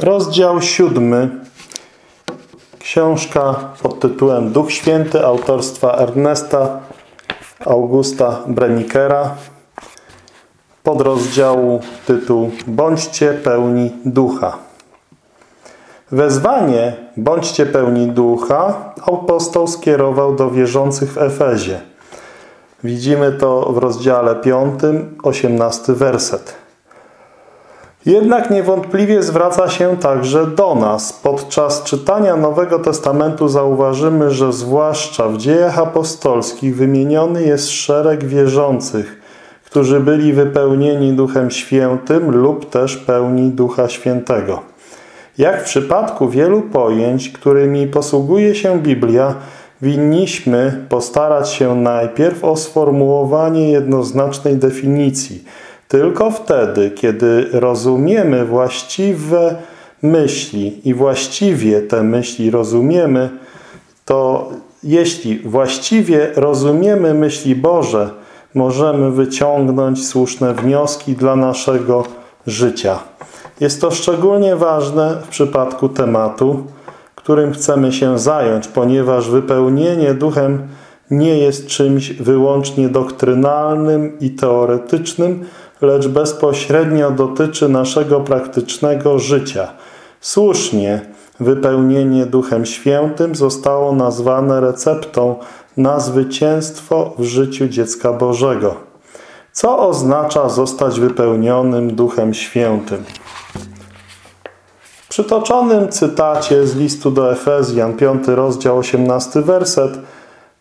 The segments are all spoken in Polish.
Rozdział siódmy. Książka pod tytułem Duch Święty autorstwa Ernesta Augusta Brenikera. Podrozdziału tytuł Bądźcie pełni ducha. Wezwanie Bądźcie pełni ducha apostoł skierował do wierzących w Efezie. Widzimy to w rozdziale 5, 18 werset. Jednak niewątpliwie zwraca się także do nas. Podczas czytania Nowego Testamentu zauważymy, że zwłaszcza w dziejach apostolskich wymieniony jest szereg wierzących, którzy byli wypełnieni Duchem Świętym lub też pełni Ducha Świętego. Jak w przypadku wielu pojęć, którymi posługuje się Biblia, winniśmy postarać się najpierw o sformułowanie jednoznacznej definicji – tylko wtedy, kiedy rozumiemy właściwe myśli i właściwie te myśli rozumiemy, to jeśli właściwie rozumiemy myśli Boże, możemy wyciągnąć słuszne wnioski dla naszego życia. Jest to szczególnie ważne w przypadku tematu, którym chcemy się zająć, ponieważ wypełnienie duchem nie jest czymś wyłącznie doktrynalnym i teoretycznym, lecz bezpośrednio dotyczy naszego praktycznego życia. Słusznie wypełnienie Duchem Świętym zostało nazwane receptą na zwycięstwo w życiu dziecka Bożego. Co oznacza zostać wypełnionym Duchem Świętym? W przytoczonym cytacie z listu do Efezjan, 5 rozdział, 18 werset,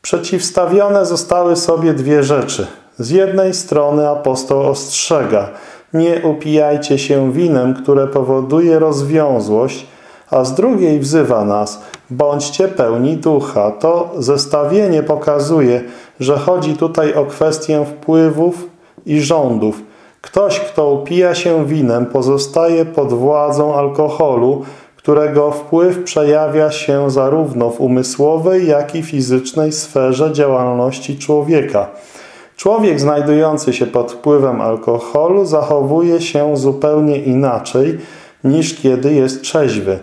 przeciwstawione zostały sobie dwie rzecze. Z jednej strony apostoł ostrzega, nie upijajcie się winem, które powoduje rozwiązłość, a z drugiej wzywa nas, bądźcie pełni ducha. To zestawienie pokazuje, że chodzi tutaj o kwestię wpływów i rządów. Ktoś, kto upija się winem, pozostaje pod władzą alkoholu, którego wpływ przejawia się zarówno w umysłowej, jak i fizycznej sferze działalności człowieka. Człowiek znajdujący się pod wpływem alkoholu zachowuje się zupełnie inaczej niż kiedy jest trzeźwy.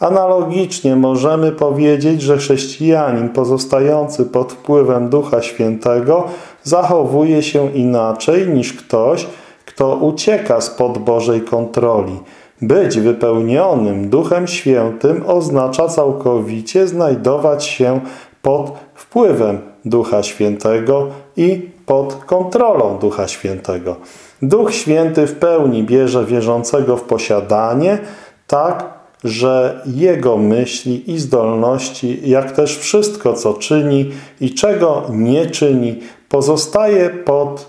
Analogicznie możemy powiedzieć, że chrześcijanin pozostający pod wpływem Ducha Świętego zachowuje się inaczej niż ktoś, kto ucieka spod Bożej kontroli. Być wypełnionym Duchem Świętym oznacza całkowicie znajdować się pod wpływem Ducha Świętego i pod kontrolą Ducha Świętego. Duch Święty w pełni bierze wierzącego w posiadanie, tak, że jego myśli i zdolności, jak też wszystko, co czyni i czego nie czyni, pozostaje pod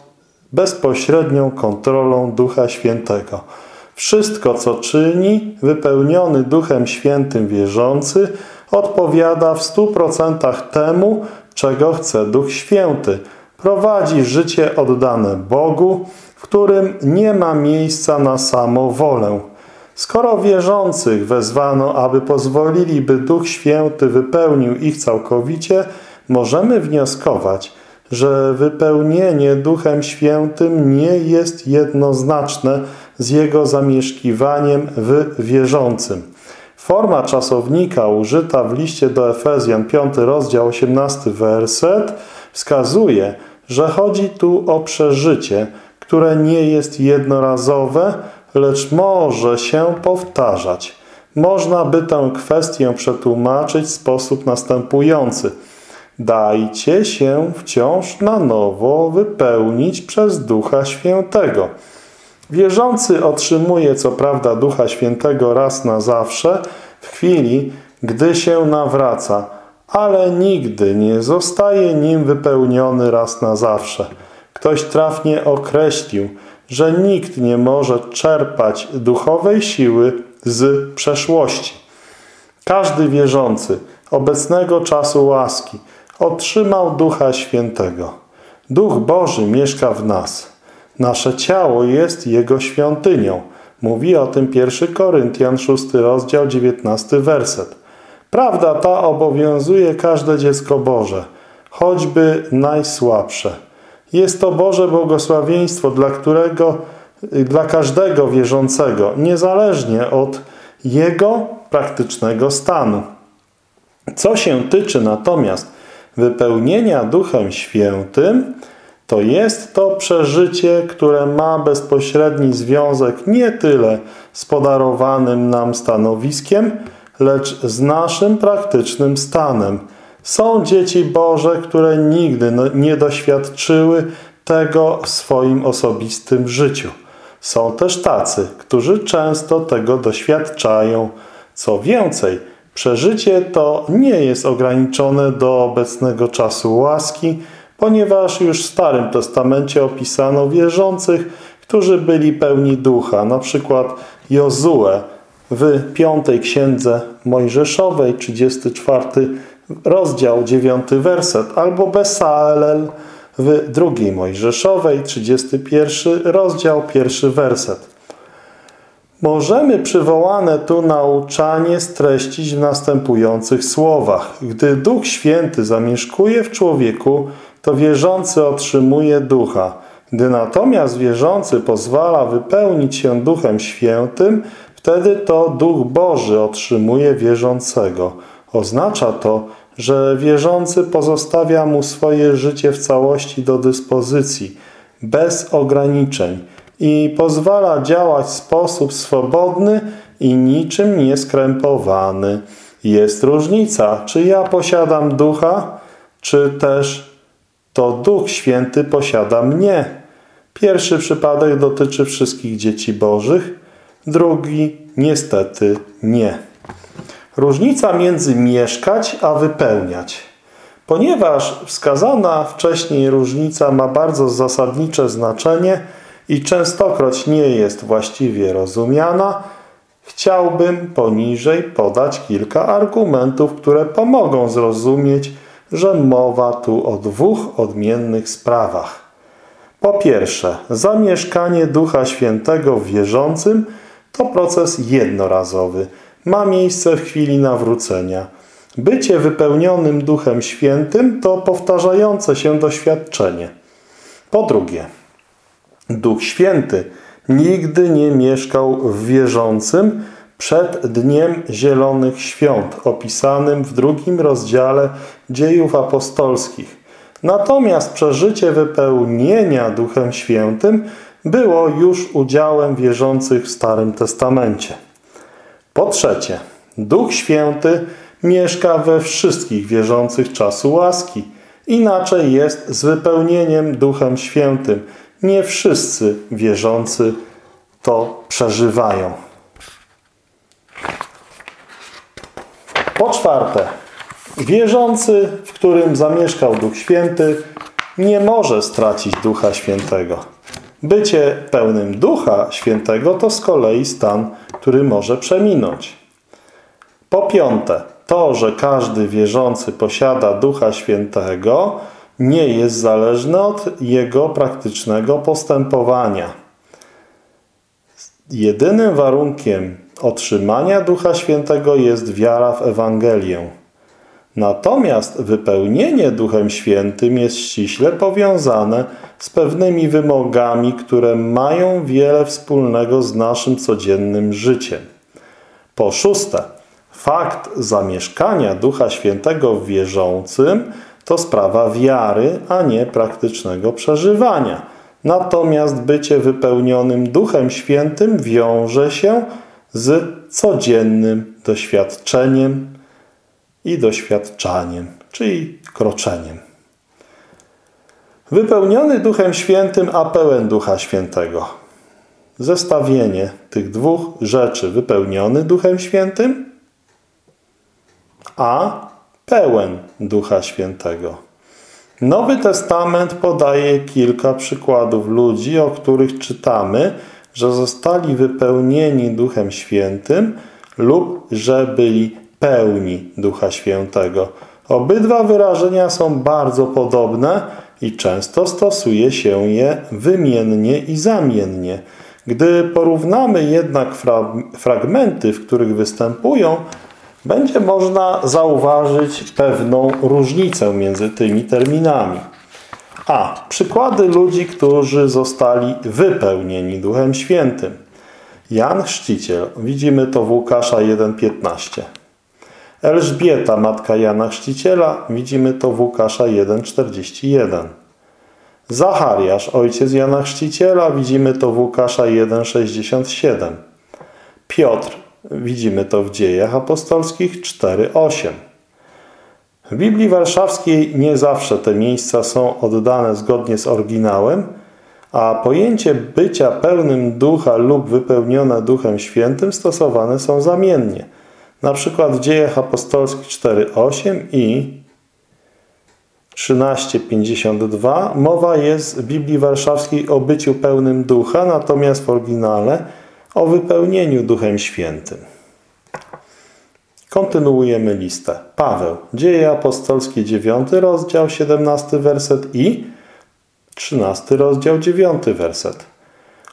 bezpośrednią kontrolą Ducha Świętego. Wszystko, co czyni, wypełniony Duchem Świętym wierzący, odpowiada w stu procentach temu, czego chce Duch Święty. Prowadzi życie oddane Bogu, w którym nie ma miejsca na samowolę. Skoro wierzących wezwano, aby pozwolili, by Duch Święty wypełnił ich całkowicie, możemy wnioskować, że wypełnienie Duchem Świętym nie jest jednoznaczne z Jego zamieszkiwaniem w wierzącym. Forma czasownika użyta w liście do Efezjan 5 rozdział 18 werset wskazuje, że chodzi tu o przeżycie, które nie jest jednorazowe, lecz może się powtarzać. Można by tę kwestię przetłumaczyć w sposób następujący. Dajcie się wciąż na nowo wypełnić przez Ducha Świętego. Wierzący otrzymuje co prawda Ducha Świętego raz na zawsze, w chwili, gdy się nawraca, ale nigdy nie zostaje nim wypełniony raz na zawsze. Ktoś trafnie określił, że nikt nie może czerpać duchowej siły z przeszłości. Każdy wierzący obecnego czasu łaski otrzymał Ducha Świętego. Duch Boży mieszka w nas. Nasze ciało jest Jego świątynią. Mówi o tym 1 Koryntian 6 rozdział 19 werset. Prawda ta obowiązuje każde dziecko Boże, choćby najsłabsze. Jest to Boże błogosławieństwo, dla którego, dla każdego wierzącego, niezależnie od jego praktycznego stanu. Co się tyczy natomiast wypełnienia Duchem Świętym, to jest to przeżycie, które ma bezpośredni związek nie tyle z podarowanym nam stanowiskiem, lecz z naszym praktycznym stanem. Są dzieci Boże, które nigdy no, nie doświadczyły tego w swoim osobistym życiu. Są też tacy, którzy często tego doświadczają. Co więcej, przeżycie to nie jest ograniczone do obecnego czasu łaski, ponieważ już w Starym Testamencie opisano wierzących, którzy byli pełni ducha, na przykład Jozue w piątej księdze Mojżeszowej, 34 rozdział, 9 werset, albo Besalel w drugiej Mojżeszowej, 31 rozdział, pierwszy werset. Możemy przywołane tu nauczanie streścić w następujących słowach. Gdy Duch Święty zamieszkuje w człowieku, to wierzący otrzymuje ducha. Gdy natomiast wierzący pozwala wypełnić się Duchem Świętym, wtedy to Duch Boży otrzymuje wierzącego. Oznacza to, że wierzący pozostawia mu swoje życie w całości do dyspozycji, bez ograniczeń i pozwala działać w sposób swobodny i niczym nieskrępowany. Jest różnica, czy ja posiadam ducha, czy też to Duch Święty posiada mnie. Pierwszy przypadek dotyczy wszystkich dzieci bożych, drugi niestety nie. Różnica między mieszkać a wypełniać. Ponieważ wskazana wcześniej różnica ma bardzo zasadnicze znaczenie i częstokroć nie jest właściwie rozumiana, chciałbym poniżej podać kilka argumentów, które pomogą zrozumieć, że mowa tu o dwóch odmiennych sprawach. Po pierwsze, zamieszkanie Ducha Świętego w wierzącym to proces jednorazowy. Ma miejsce w chwili nawrócenia. Bycie wypełnionym Duchem Świętym to powtarzające się doświadczenie. Po drugie, Duch Święty nigdy nie mieszkał w wierzącym, przed Dniem Zielonych Świąt, opisanym w drugim rozdziale dziejów apostolskich. Natomiast przeżycie wypełnienia Duchem Świętym było już udziałem wierzących w Starym Testamencie. Po trzecie, Duch Święty mieszka we wszystkich wierzących czasu łaski. Inaczej jest z wypełnieniem Duchem Świętym. Nie wszyscy wierzący to przeżywają. Po czwarte, wierzący, w którym zamieszkał Duch Święty, nie może stracić Ducha Świętego. Bycie pełnym Ducha Świętego to z kolei stan, który może przeminąć. Po piąte, to, że każdy wierzący posiada Ducha Świętego, nie jest zależne od jego praktycznego postępowania. Jedynym warunkiem otrzymania Ducha Świętego jest wiara w Ewangelię. Natomiast wypełnienie Duchem Świętym jest ściśle powiązane z pewnymi wymogami, które mają wiele wspólnego z naszym codziennym życiem. Po szóste, fakt zamieszkania Ducha Świętego w wierzącym to sprawa wiary, a nie praktycznego przeżywania. Natomiast bycie wypełnionym Duchem Świętym wiąże się z codziennym doświadczeniem i doświadczaniem, czyli kroczeniem. Wypełniony Duchem Świętym, a pełen Ducha Świętego. Zestawienie tych dwóch rzeczy. Wypełniony Duchem Świętym, a pełen Ducha Świętego. Nowy Testament podaje kilka przykładów ludzi, o których czytamy, że zostali wypełnieni Duchem Świętym lub że byli pełni Ducha Świętego. Obydwa wyrażenia są bardzo podobne i często stosuje się je wymiennie i zamiennie. Gdy porównamy jednak fra fragmenty, w których występują, będzie można zauważyć pewną różnicę między tymi terminami. A. Przykłady ludzi, którzy zostali wypełnieni Duchem Świętym. Jan Chrzciciel, widzimy to w Łukasza 1,15. Elżbieta, matka Jana Chrzciciela, widzimy to w Łukasza 1,41. Zachariasz, ojciec Jana Chrzciciela, widzimy to w Łukasza 1,67. Piotr, widzimy to w dziejach apostolskich 4,8. W Biblii Warszawskiej nie zawsze te miejsca są oddane zgodnie z oryginałem, a pojęcie bycia pełnym ducha lub wypełnione duchem świętym stosowane są zamiennie. Na przykład w dziejach apostolskich 4,8 i 13,52 mowa jest w Biblii Warszawskiej o byciu pełnym ducha, natomiast w oryginale o wypełnieniu duchem świętym. Kontynuujemy listę. Paweł, Dzieje Apostolskie 9 rozdział 17 werset i 13 rozdział 9 werset.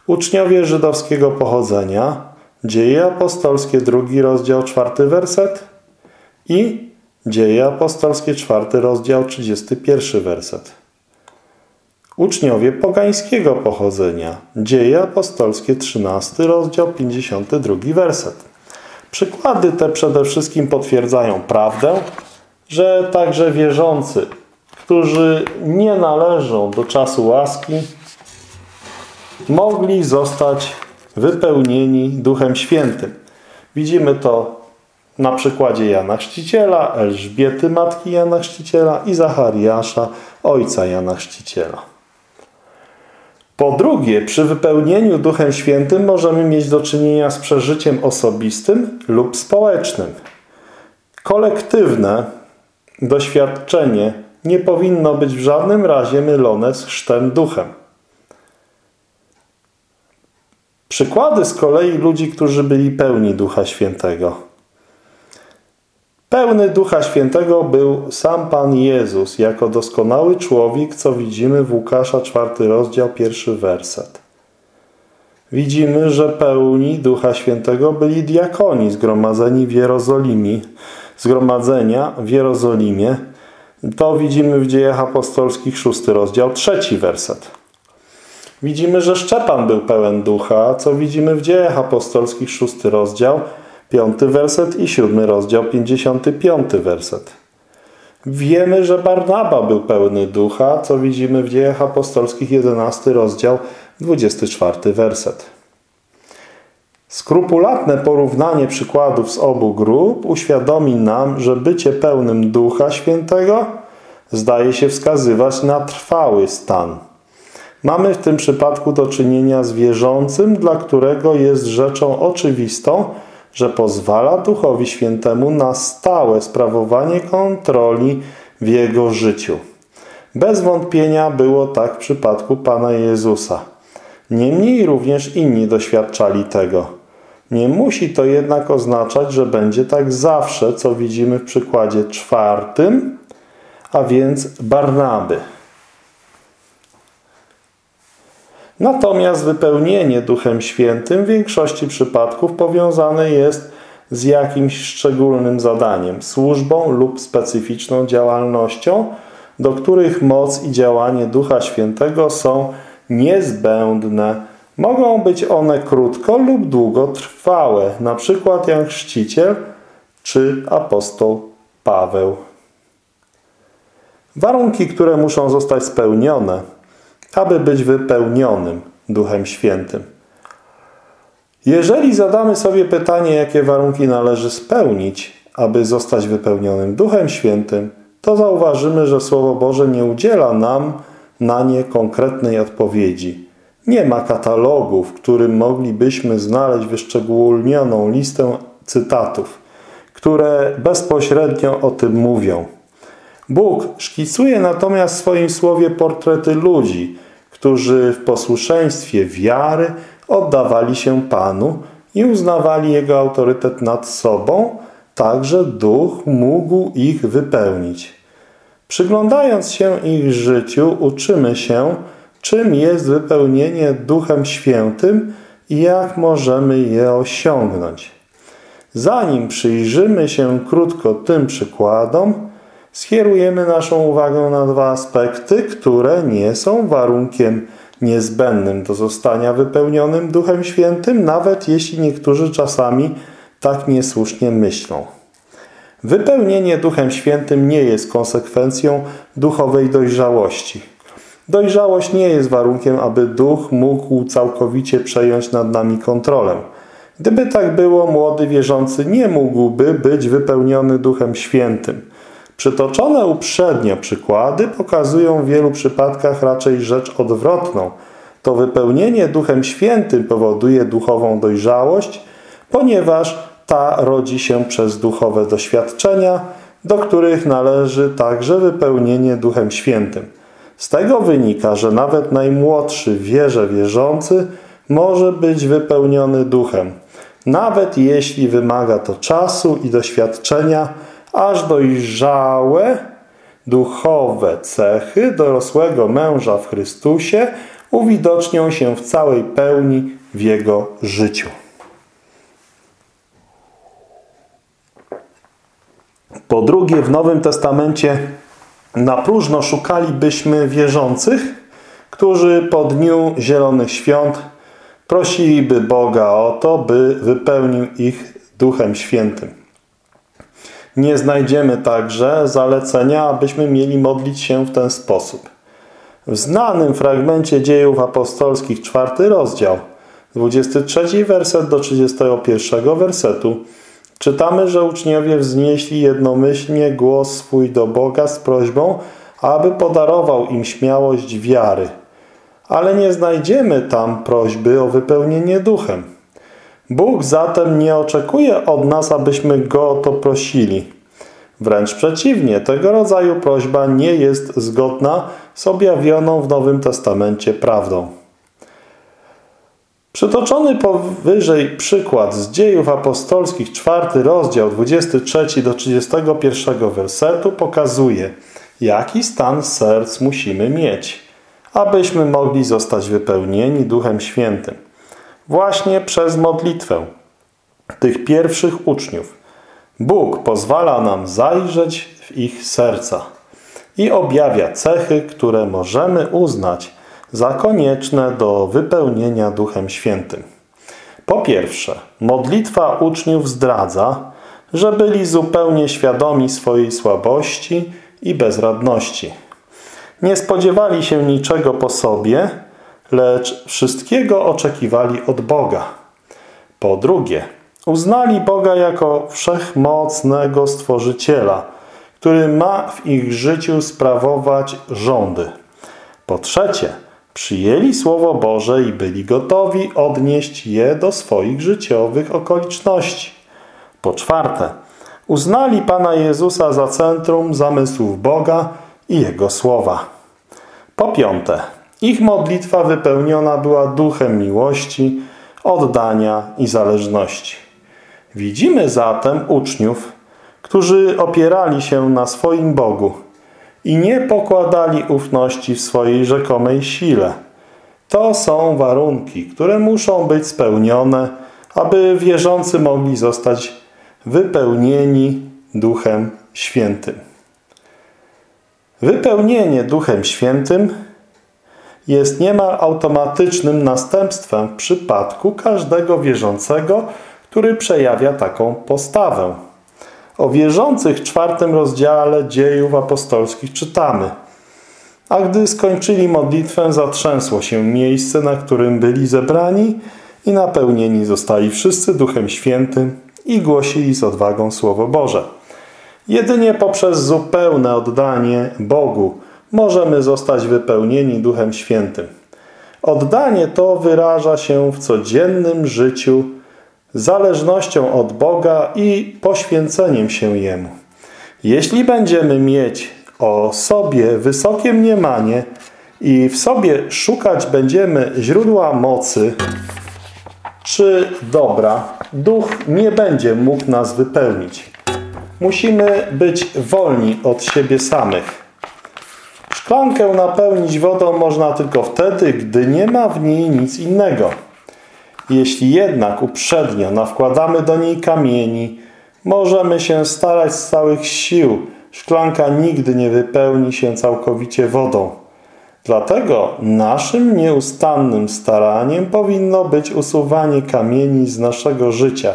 Uczniowie żydowskiego pochodzenia, Dzieje Apostolskie 2 rozdział 4 werset i Dzieje Apostolskie 4 rozdział 31 werset. Uczniowie pogańskiego pochodzenia, Dzieje Apostolskie 13 rozdział 52 werset. Przykłady te przede wszystkim potwierdzają prawdę, że także wierzący, którzy nie należą do czasu łaski, mogli zostać wypełnieni Duchem Świętym. Widzimy to na przykładzie Jana Chrzciciela, Elżbiety, matki Jana Chrzciciela i Zachariasza, ojca Jana Chrzciciela. Po drugie, przy wypełnieniu Duchem Świętym możemy mieć do czynienia z przeżyciem osobistym lub społecznym. Kolektywne doświadczenie nie powinno być w żadnym razie mylone z chrztem duchem. Przykłady z kolei ludzi, którzy byli pełni Ducha Świętego. Pełny Ducha Świętego był sam Pan Jezus jako doskonały człowiek, co widzimy w Łukasza 4 rozdział, pierwszy werset. Widzimy, że pełni Ducha Świętego byli diakoni zgromadzeni w Jerozolimie, zgromadzenia w Jerozolimie. To widzimy w dziejach apostolskich 6 rozdział, trzeci werset. Widzimy, że Szczepan był pełen ducha, co widzimy w dziejach apostolskich 6 rozdział, piąty werset i siódmy rozdział, pięćdziesiąty piąty werset. Wiemy, że Barnaba był pełny ducha, co widzimy w dziejach apostolskich, jedenasty rozdział, dwudziesty czwarty werset. Skrupulatne porównanie przykładów z obu grup uświadomi nam, że bycie pełnym Ducha Świętego zdaje się wskazywać na trwały stan. Mamy w tym przypadku do czynienia z wierzącym, dla którego jest rzeczą oczywistą, że pozwala Duchowi Świętemu na stałe sprawowanie kontroli w jego życiu. Bez wątpienia było tak w przypadku Pana Jezusa. Niemniej również inni doświadczali tego. Nie musi to jednak oznaczać, że będzie tak zawsze, co widzimy w przykładzie czwartym, a więc Barnaby. Natomiast wypełnienie Duchem Świętym w większości przypadków powiązane jest z jakimś szczególnym zadaniem, służbą lub specyficzną działalnością, do których moc i działanie Ducha Świętego są niezbędne. Mogą być one krótko lub długotrwałe, na przykład jak chrzciciel czy apostoł Paweł. Warunki, które muszą zostać spełnione – aby być wypełnionym Duchem Świętym. Jeżeli zadamy sobie pytanie, jakie warunki należy spełnić, aby zostać wypełnionym Duchem Świętym, to zauważymy, że Słowo Boże nie udziela nam na nie konkretnej odpowiedzi. Nie ma katalogu, w którym moglibyśmy znaleźć wyszczególnioną listę cytatów, które bezpośrednio o tym mówią. Bóg szkicuje natomiast w swoim słowie portrety ludzi, którzy w posłuszeństwie wiary oddawali się Panu i uznawali Jego autorytet nad sobą, tak że Duch mógł ich wypełnić. Przyglądając się ich życiu, uczymy się, czym jest wypełnienie Duchem Świętym i jak możemy je osiągnąć. Zanim przyjrzymy się krótko tym przykładom, skierujemy naszą uwagę na dwa aspekty, które nie są warunkiem niezbędnym do zostania wypełnionym Duchem Świętym, nawet jeśli niektórzy czasami tak niesłusznie myślą. Wypełnienie Duchem Świętym nie jest konsekwencją duchowej dojrzałości. Dojrzałość nie jest warunkiem, aby Duch mógł całkowicie przejąć nad nami kontrolę. Gdyby tak było, młody wierzący nie mógłby być wypełniony Duchem Świętym. Przytoczone uprzednio przykłady pokazują w wielu przypadkach raczej rzecz odwrotną. To wypełnienie Duchem Świętym powoduje duchową dojrzałość, ponieważ ta rodzi się przez duchowe doświadczenia, do których należy także wypełnienie Duchem Świętym. Z tego wynika, że nawet najmłodszy wierze wierzący może być wypełniony Duchem, nawet jeśli wymaga to czasu i doświadczenia, aż dojrzałe duchowe cechy dorosłego męża w Chrystusie uwidocznią się w całej pełni w jego życiu. Po drugie, w Nowym Testamencie na próżno szukalibyśmy wierzących, którzy po dniu Zielonych Świąt prosiliby Boga o to, by wypełnił ich Duchem Świętym. Nie znajdziemy także zalecenia, abyśmy mieli modlić się w ten sposób. W znanym fragmencie dziejów apostolskich, czwarty rozdział, 23 werset do 31 wersetu, czytamy, że uczniowie wznieśli jednomyślnie głos swój do Boga z prośbą, aby podarował im śmiałość wiary. Ale nie znajdziemy tam prośby o wypełnienie duchem. Bóg zatem nie oczekuje od nas, abyśmy Go o to prosili. Wręcz przeciwnie, tego rodzaju prośba nie jest zgodna z objawioną w Nowym Testamencie prawdą. Przytoczony powyżej przykład z dziejów apostolskich, czwarty rozdział, 23 do 31 wersetu pokazuje, jaki stan serc musimy mieć, abyśmy mogli zostać wypełnieni Duchem Świętym. Właśnie przez modlitwę tych pierwszych uczniów Bóg pozwala nam zajrzeć w ich serca i objawia cechy, które możemy uznać za konieczne do wypełnienia Duchem Świętym. Po pierwsze, modlitwa uczniów zdradza, że byli zupełnie świadomi swojej słabości i bezradności. Nie spodziewali się niczego po sobie, lecz wszystkiego oczekiwali od Boga. Po drugie, uznali Boga jako wszechmocnego Stworzyciela, który ma w ich życiu sprawować rządy. Po trzecie, przyjęli Słowo Boże i byli gotowi odnieść je do swoich życiowych okoliczności. Po czwarte, uznali Pana Jezusa za centrum zamysłów Boga i Jego Słowa. Po piąte, ich modlitwa wypełniona była duchem miłości, oddania i zależności. Widzimy zatem uczniów, którzy opierali się na swoim Bogu – i nie pokładali ufności w swojej rzekomej sile. To są warunki, które muszą być spełnione, aby wierzący mogli zostać wypełnieni Duchem Świętym. Wypełnienie Duchem Świętym jest niemal automatycznym następstwem w przypadku każdego wierzącego, który przejawia taką postawę. O wierzących w czwartym rozdziale dziejów apostolskich czytamy. A gdy skończyli modlitwę, zatrzęsło się miejsce, na którym byli zebrani i napełnieni zostali wszyscy Duchem Świętym i głosili z odwagą Słowo Boże. Jedynie poprzez zupełne oddanie Bogu możemy zostać wypełnieni Duchem Świętym. Oddanie to wyraża się w codziennym życiu zależnością od Boga i poświęceniem się Jemu. Jeśli będziemy mieć o sobie wysokie mniemanie i w sobie szukać będziemy źródła mocy czy dobra, duch nie będzie mógł nas wypełnić. Musimy być wolni od siebie samych. Szklankę napełnić wodą można tylko wtedy, gdy nie ma w niej nic innego. Jeśli jednak uprzednio nawkładamy do niej kamieni, możemy się starać z całych sił. Szklanka nigdy nie wypełni się całkowicie wodą. Dlatego naszym nieustannym staraniem powinno być usuwanie kamieni z naszego życia,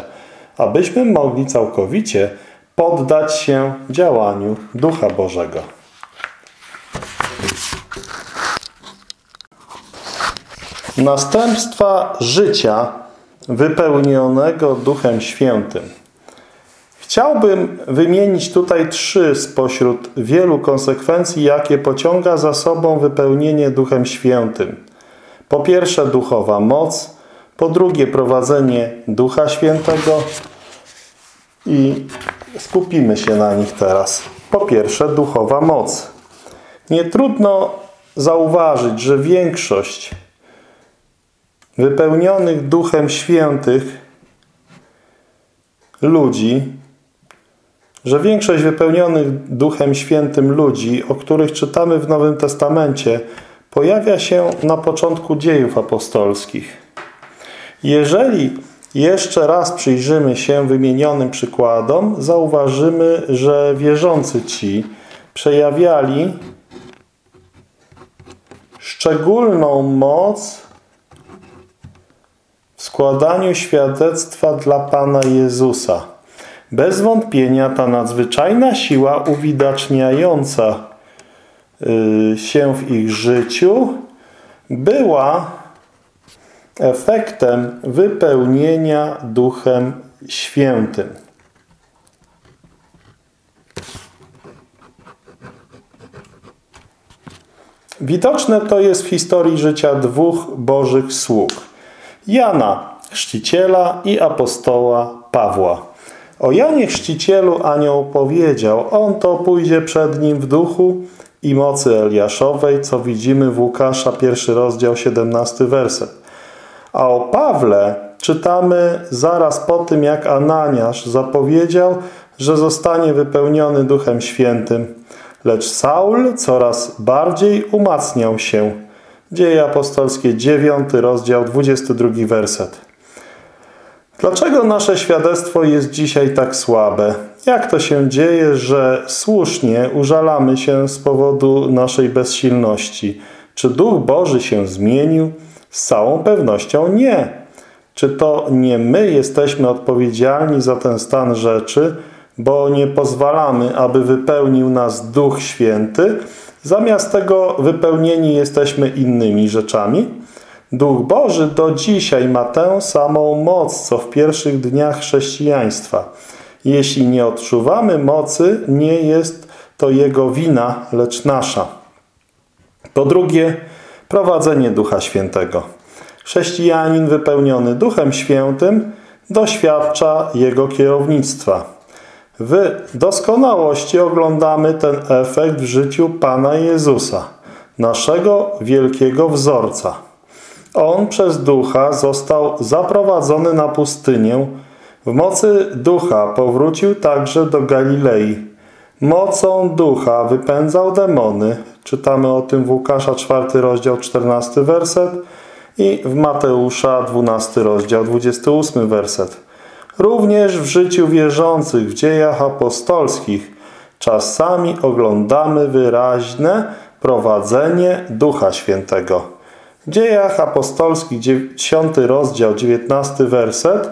abyśmy mogli całkowicie poddać się działaniu Ducha Bożego. Następstwa życia wypełnionego Duchem Świętym. Chciałbym wymienić tutaj trzy spośród wielu konsekwencji, jakie pociąga za sobą wypełnienie Duchem Świętym. Po pierwsze duchowa moc, po drugie prowadzenie Ducha Świętego i skupimy się na nich teraz. Po pierwsze duchowa moc. Nie trudno zauważyć, że większość wypełnionych Duchem Świętych ludzi, że większość wypełnionych Duchem Świętym ludzi, o których czytamy w Nowym Testamencie, pojawia się na początku dziejów apostolskich. Jeżeli jeszcze raz przyjrzymy się wymienionym przykładom, zauważymy, że wierzący ci przejawiali szczególną moc składaniu świadectwa dla Pana Jezusa. Bez wątpienia ta nadzwyczajna siła uwidaczniająca y, się w ich życiu była efektem wypełnienia Duchem Świętym. Widoczne to jest w historii życia dwóch Bożych sług. Jana, chrzciciela i apostoła Pawła. O Janie Chrzcicielu anioł powiedział, on to pójdzie przed nim w duchu i mocy Eliaszowej, co widzimy w Łukasza, pierwszy rozdział, 17 werset. A o Pawle czytamy zaraz po tym, jak Ananiasz zapowiedział, że zostanie wypełniony Duchem Świętym. Lecz Saul coraz bardziej umacniał się. Dzieje apostolskie, 9 rozdział, 22 werset. Dlaczego nasze świadectwo jest dzisiaj tak słabe? Jak to się dzieje, że słusznie użalamy się z powodu naszej bezsilności? Czy Duch Boży się zmienił? Z całą pewnością nie. Czy to nie my jesteśmy odpowiedzialni za ten stan rzeczy, bo nie pozwalamy, aby wypełnił nas Duch Święty, zamiast tego wypełnieni jesteśmy innymi rzeczami? Duch Boży do dzisiaj ma tę samą moc, co w pierwszych dniach chrześcijaństwa. Jeśli nie odczuwamy mocy, nie jest to Jego wina, lecz nasza. Po drugie, prowadzenie Ducha Świętego. Chrześcijanin wypełniony Duchem Świętym doświadcza Jego kierownictwa. W doskonałości oglądamy ten efekt w życiu Pana Jezusa, naszego wielkiego wzorca. On przez Ducha został zaprowadzony na pustynię. W mocy Ducha powrócił także do Galilei. Mocą Ducha wypędzał demony. Czytamy o tym w Łukasza 4 rozdział 14 werset i w Mateusza 12 rozdział 28 werset. Również w życiu wierzących w dziejach apostolskich czasami oglądamy wyraźne prowadzenie Ducha Świętego. W dziejach apostolskich 10 rozdział 19 werset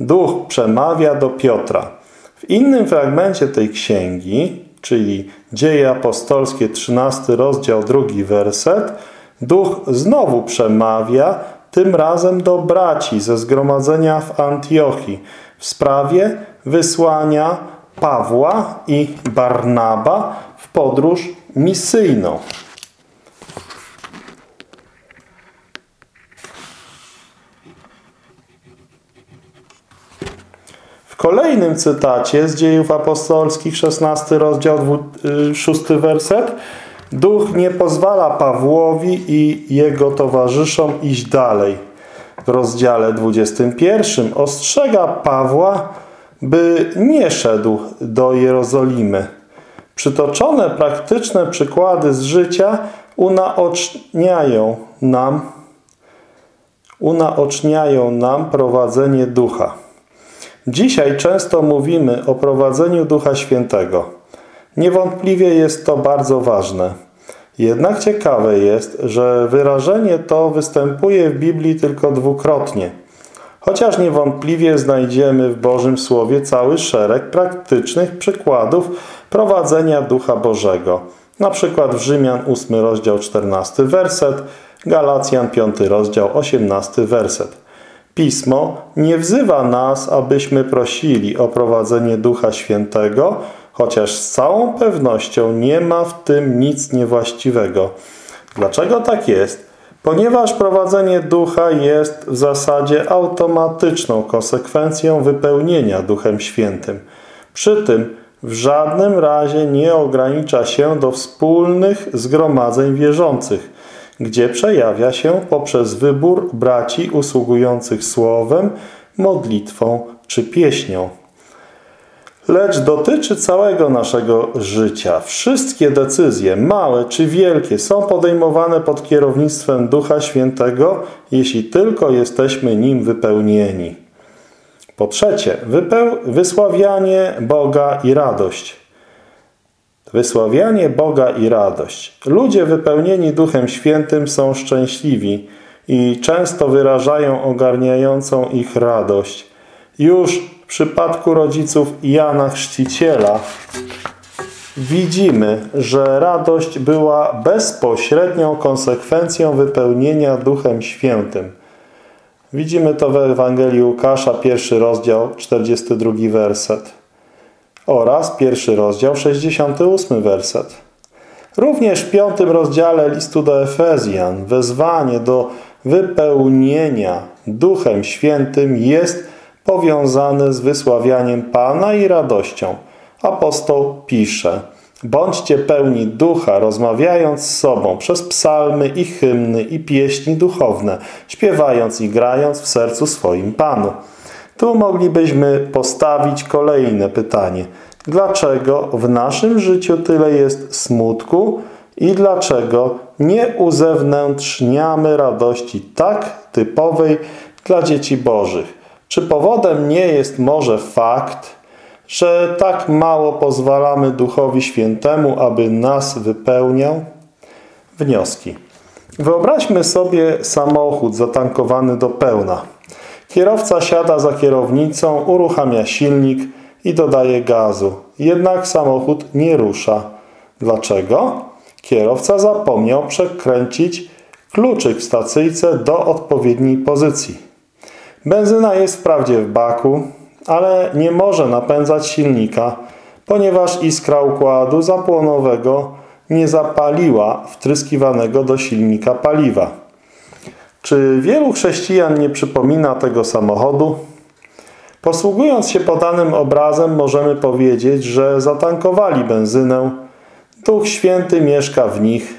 Duch przemawia do Piotra. W innym fragmencie tej księgi, czyli Dzieje apostolskie 13 rozdział 2 werset, Duch znowu przemawia, tym razem do braci ze zgromadzenia w Antiochii w sprawie wysłania Pawła i Barnaba w podróż misyjną. W kolejnym cytacie z dziejów apostolskich, 16 rozdział, 6 werset, Duch nie pozwala Pawłowi i jego towarzyszom iść dalej. W rozdziale 21 ostrzega Pawła, by nie szedł do Jerozolimy. Przytoczone praktyczne przykłady z życia unaoczniają nam, unaoczniają nam prowadzenie ducha. Dzisiaj często mówimy o prowadzeniu Ducha Świętego. Niewątpliwie jest to bardzo ważne. Jednak ciekawe jest, że wyrażenie to występuje w Biblii tylko dwukrotnie. Chociaż niewątpliwie znajdziemy w Bożym Słowie cały szereg praktycznych przykładów prowadzenia Ducha Bożego. Na przykład w Rzymian 8 rozdział 14 werset, Galacjan 5 rozdział 18 werset. Pismo nie wzywa nas, abyśmy prosili o prowadzenie Ducha Świętego, chociaż z całą pewnością nie ma w tym nic niewłaściwego. Dlaczego tak jest? Ponieważ prowadzenie ducha jest w zasadzie automatyczną konsekwencją wypełnienia Duchem Świętym. Przy tym w żadnym razie nie ogranicza się do wspólnych zgromadzeń wierzących, gdzie przejawia się poprzez wybór braci usługujących słowem, modlitwą czy pieśnią lecz dotyczy całego naszego życia. Wszystkie decyzje, małe czy wielkie, są podejmowane pod kierownictwem Ducha Świętego, jeśli tylko jesteśmy Nim wypełnieni. Po trzecie, wysławianie Boga i radość. Wysławianie Boga i radość. Ludzie wypełnieni Duchem Świętym są szczęśliwi i często wyrażają ogarniającą ich radość. Już w przypadku rodziców Jana Chrzciciela widzimy, że radość była bezpośrednią konsekwencją wypełnienia Duchem Świętym. Widzimy to w Ewangelii Łukasza, pierwszy rozdział, 42 werset oraz pierwszy rozdział, 68 werset. Również w piątym rozdziale listu do Efezjan wezwanie do wypełnienia Duchem Świętym jest powiązane z wysławianiem Pana i radością. Apostoł pisze Bądźcie pełni ducha, rozmawiając z sobą przez psalmy i hymny i pieśni duchowne, śpiewając i grając w sercu swoim Panu. Tu moglibyśmy postawić kolejne pytanie. Dlaczego w naszym życiu tyle jest smutku i dlaczego nie uzewnętrzniamy radości tak typowej dla dzieci bożych? Czy powodem nie jest może fakt, że tak mało pozwalamy Duchowi Świętemu, aby nas wypełniał? Wnioski. Wyobraźmy sobie samochód zatankowany do pełna. Kierowca siada za kierownicą, uruchamia silnik i dodaje gazu. Jednak samochód nie rusza. Dlaczego? Kierowca zapomniał przekręcić kluczyk w stacyjce do odpowiedniej pozycji. Benzyna jest wprawdzie w baku, ale nie może napędzać silnika, ponieważ iskra układu zapłonowego nie zapaliła wtryskiwanego do silnika paliwa. Czy wielu chrześcijan nie przypomina tego samochodu? Posługując się podanym obrazem możemy powiedzieć, że zatankowali benzynę, Duch Święty mieszka w nich,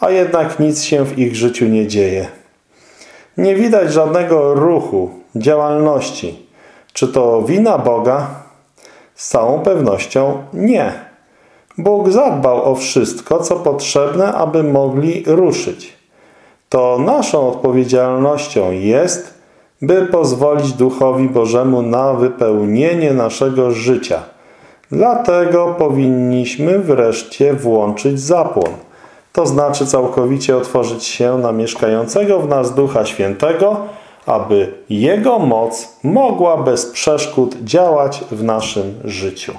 a jednak nic się w ich życiu nie dzieje. Nie widać żadnego ruchu, działalności. Czy to wina Boga? Z całą pewnością nie. Bóg zadbał o wszystko, co potrzebne, aby mogli ruszyć. To naszą odpowiedzialnością jest, by pozwolić Duchowi Bożemu na wypełnienie naszego życia. Dlatego powinniśmy wreszcie włączyć zapłon – to znaczy całkowicie otworzyć się na mieszkającego w nas Ducha Świętego, aby Jego moc mogła bez przeszkód działać w naszym życiu.